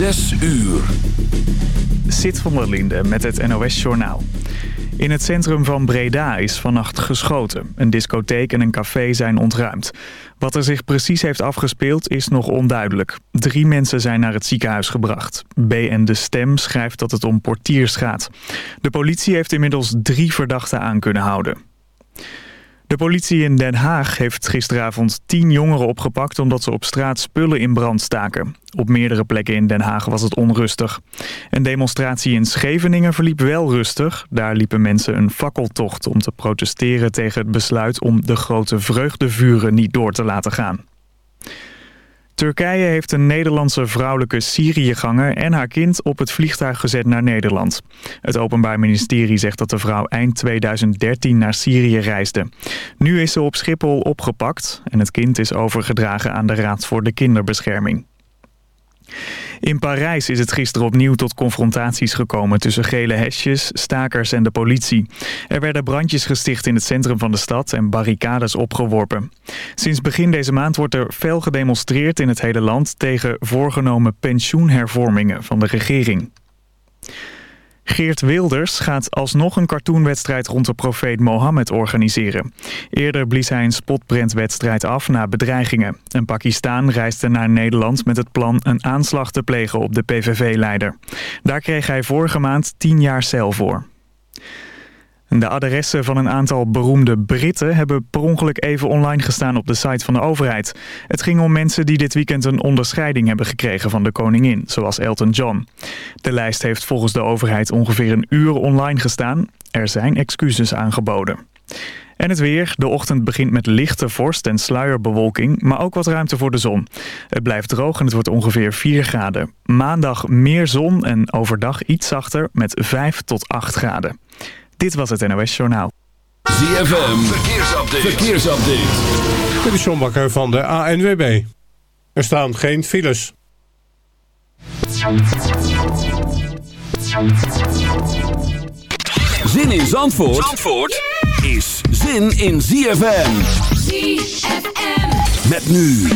Zes uur. Sit van der Linde met het NOS-journaal. In het centrum van Breda is vannacht geschoten. Een discotheek en een café zijn ontruimd. Wat er zich precies heeft afgespeeld is nog onduidelijk. Drie mensen zijn naar het ziekenhuis gebracht. BN De Stem schrijft dat het om portiers gaat. De politie heeft inmiddels drie verdachten aan kunnen houden. De politie in Den Haag heeft gisteravond tien jongeren opgepakt... omdat ze op straat spullen in brand staken. Op meerdere plekken in Den Haag was het onrustig. Een demonstratie in Scheveningen verliep wel rustig. Daar liepen mensen een fakkeltocht om te protesteren tegen het besluit... om de grote vreugdevuren niet door te laten gaan. Turkije heeft een Nederlandse vrouwelijke Syriëganger en haar kind op het vliegtuig gezet naar Nederland. Het Openbaar Ministerie zegt dat de vrouw eind 2013 naar Syrië reisde. Nu is ze op Schiphol opgepakt en het kind is overgedragen aan de Raad voor de Kinderbescherming. In Parijs is het gisteren opnieuw tot confrontaties gekomen tussen gele hesjes, stakers en de politie. Er werden brandjes gesticht in het centrum van de stad en barricades opgeworpen. Sinds begin deze maand wordt er fel gedemonstreerd in het hele land tegen voorgenomen pensioenhervormingen van de regering. Geert Wilders gaat alsnog een cartoonwedstrijd rond de profeet Mohammed organiseren. Eerder blies hij een spotbrandwedstrijd af na bedreigingen. Een Pakistaan reisde naar Nederland met het plan een aanslag te plegen op de PVV-leider. Daar kreeg hij vorige maand tien jaar cel voor. De adressen van een aantal beroemde Britten hebben per ongeluk even online gestaan op de site van de overheid. Het ging om mensen die dit weekend een onderscheiding hebben gekregen van de koningin, zoals Elton John. De lijst heeft volgens de overheid ongeveer een uur online gestaan. Er zijn excuses aangeboden. En het weer. De ochtend begint met lichte vorst en sluierbewolking, maar ook wat ruimte voor de zon. Het blijft droog en het wordt ongeveer 4 graden. Maandag meer zon en overdag iets zachter met 5 tot 8 graden. Dit was het NOS Journaal. ZFM, verkeersupdate. verkeersupdate. Dit is John Bakker van de ANWB. Er staan geen files. Zin in Zandvoort, Zandvoort is zin in ZFM. ZFM. Met nu.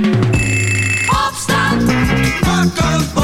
Opstand. Wakker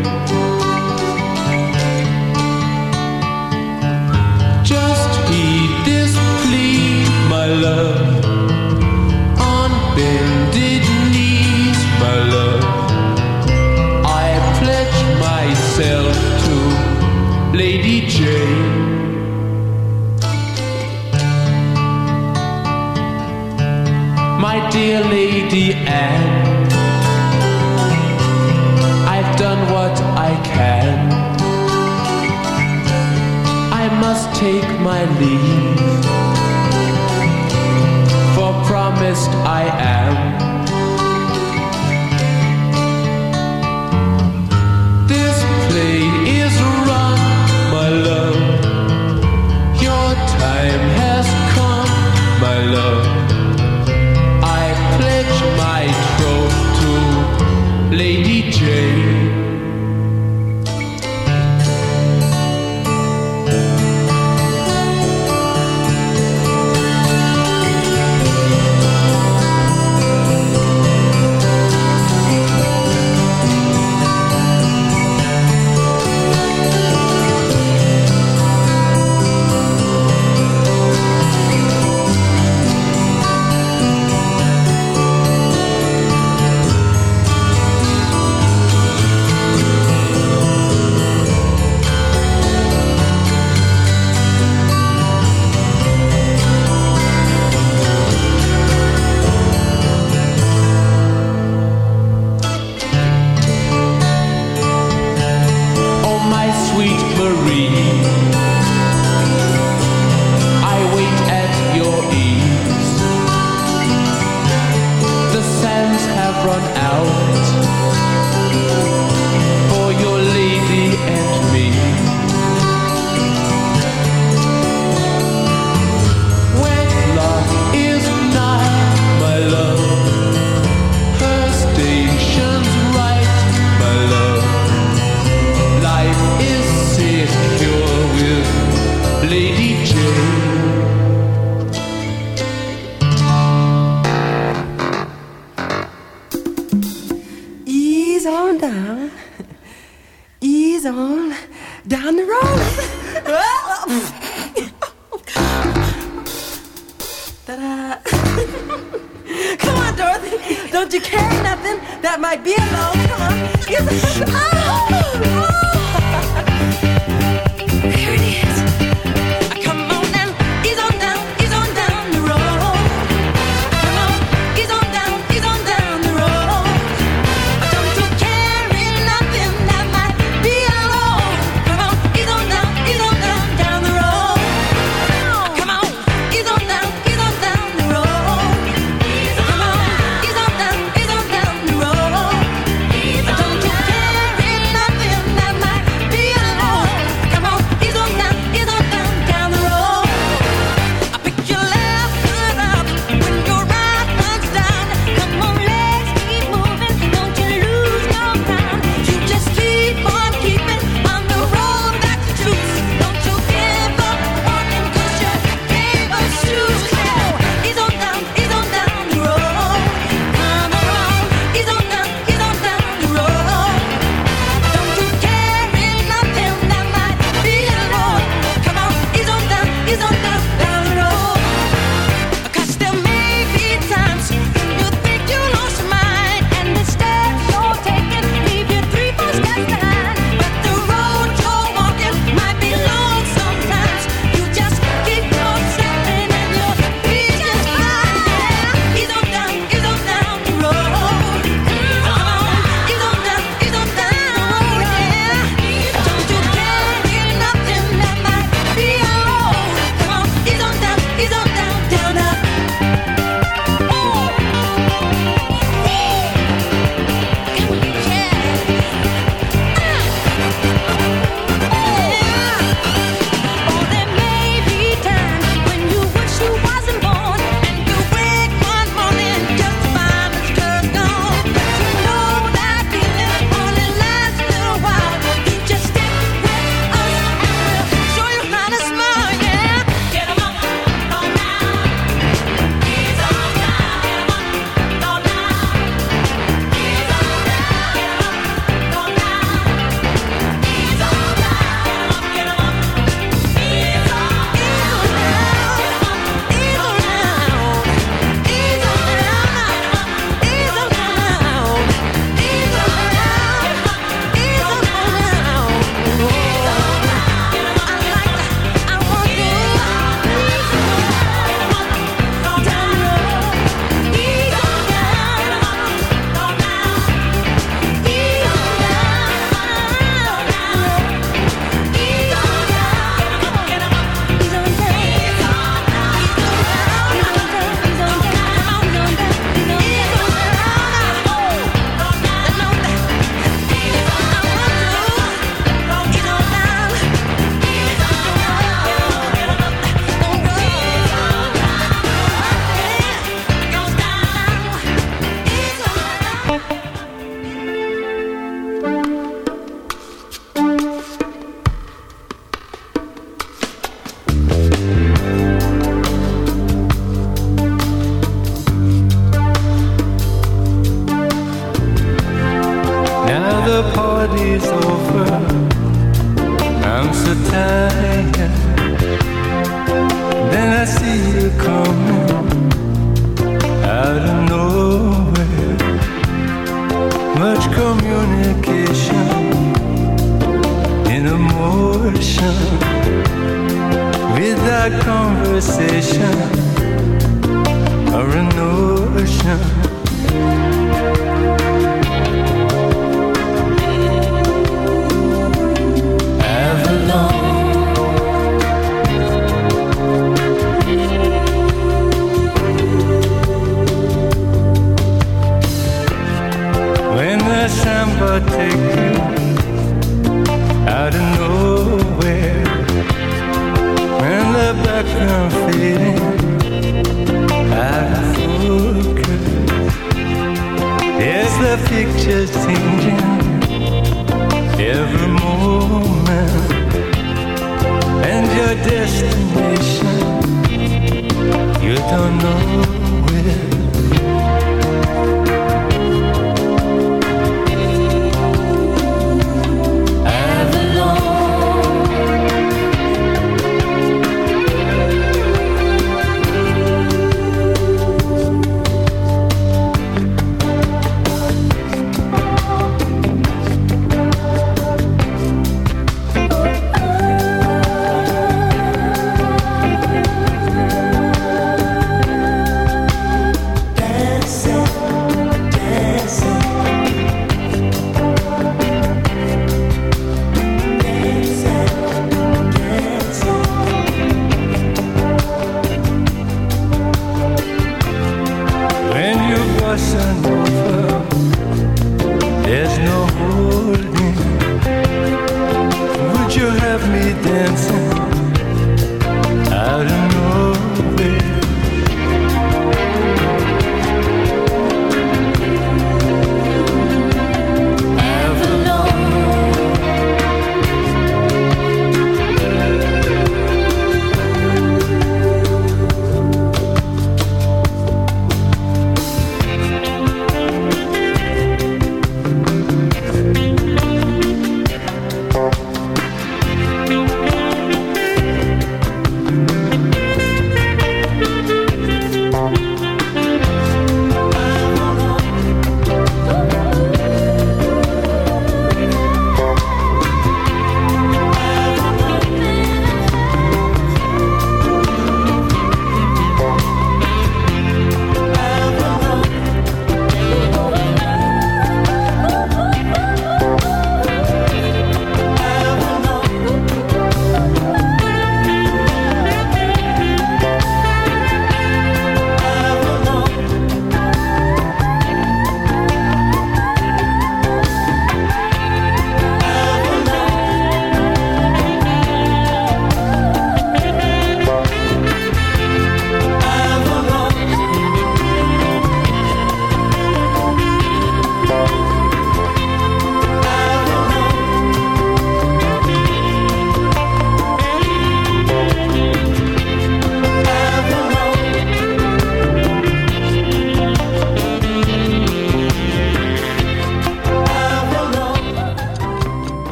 Samba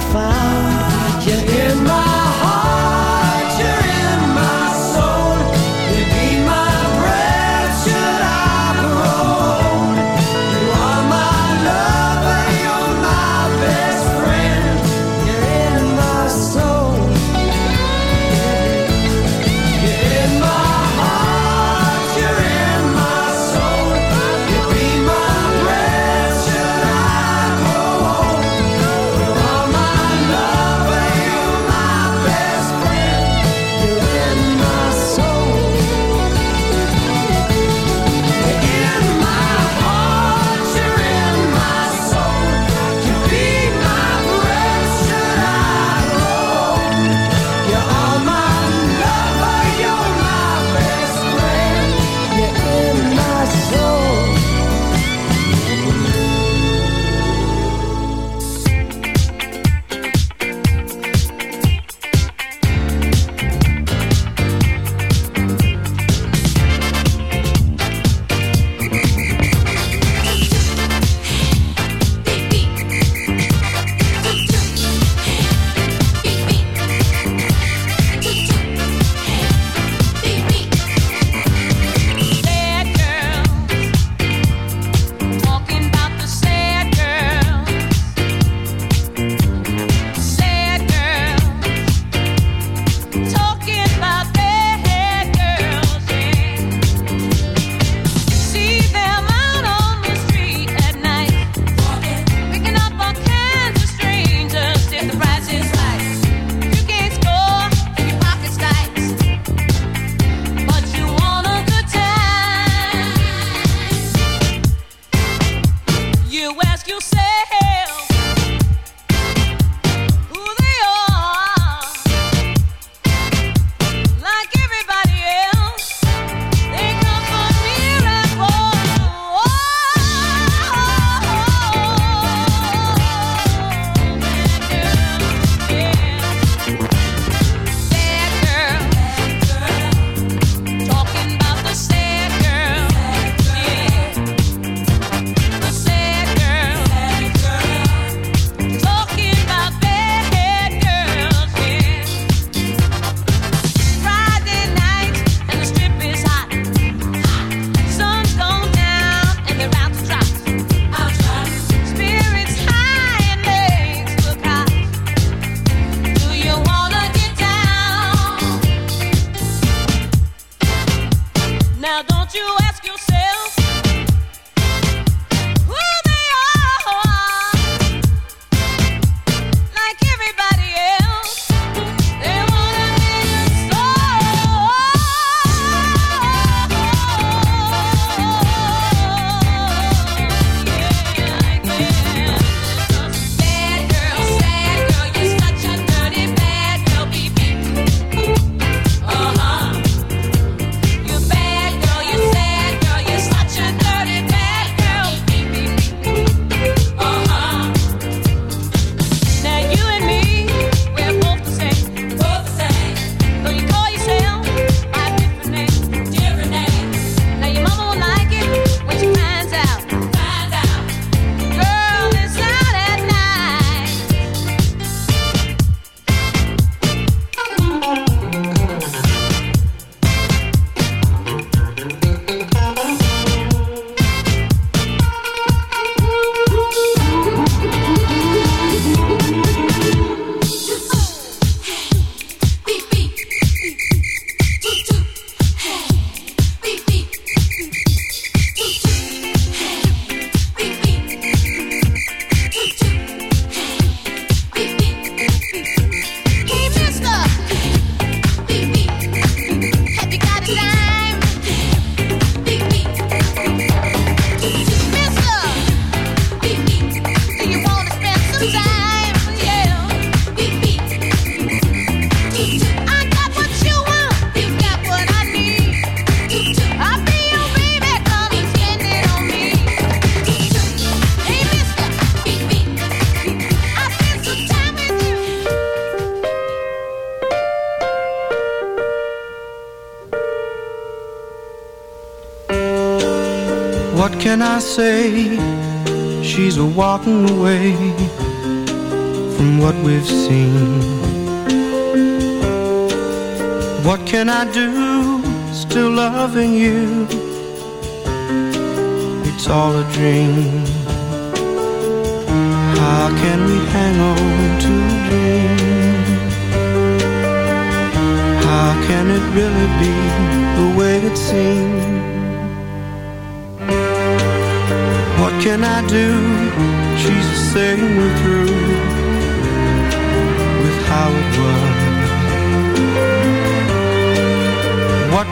found I do? Still loving you. It's all a dream. How can we hang on to a dream? How can it really be the way it seems? What can I do? She's saying we're through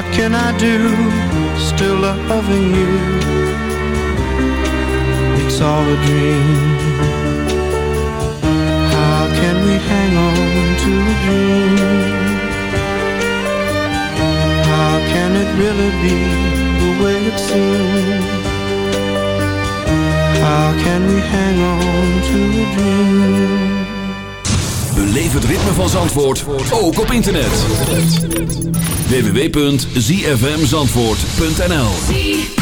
What can I do? Still loving you. It's all a dream. How can we hang on to a dream? How can it really be the way it seems? How can we hang on to a dream? Beleef het ritme van Zandvoort, ook op internet. www.zfmzandvoort.nl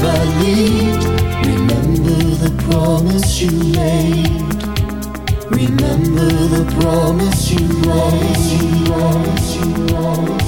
If I leave, Remember the promise you made. Remember the promise you made. You, you.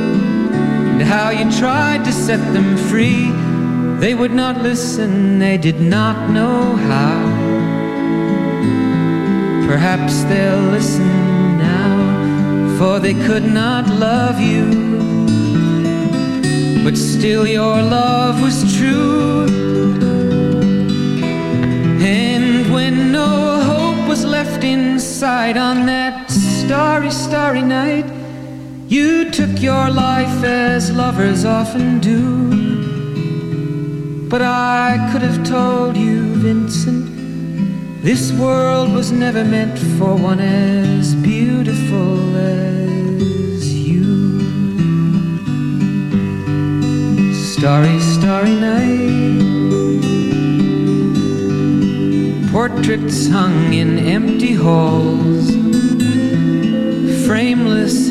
and how you tried to set them free. They would not listen, they did not know how. Perhaps they'll listen now, for they could not love you. But still, your love was true. And when no hope was left inside on that starry, starry night, you took your life as lovers often do. But I could have told you, Vincent, this world was never meant for one as beautiful as you. Starry, starry night. Portraits hung in empty halls. Frameless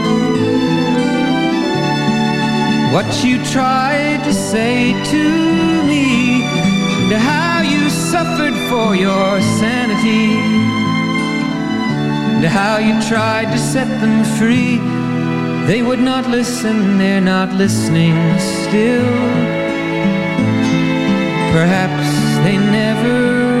what you tried to say to me, and how you suffered for your sanity, and how you tried to set them free. They would not listen, they're not listening still. Perhaps they never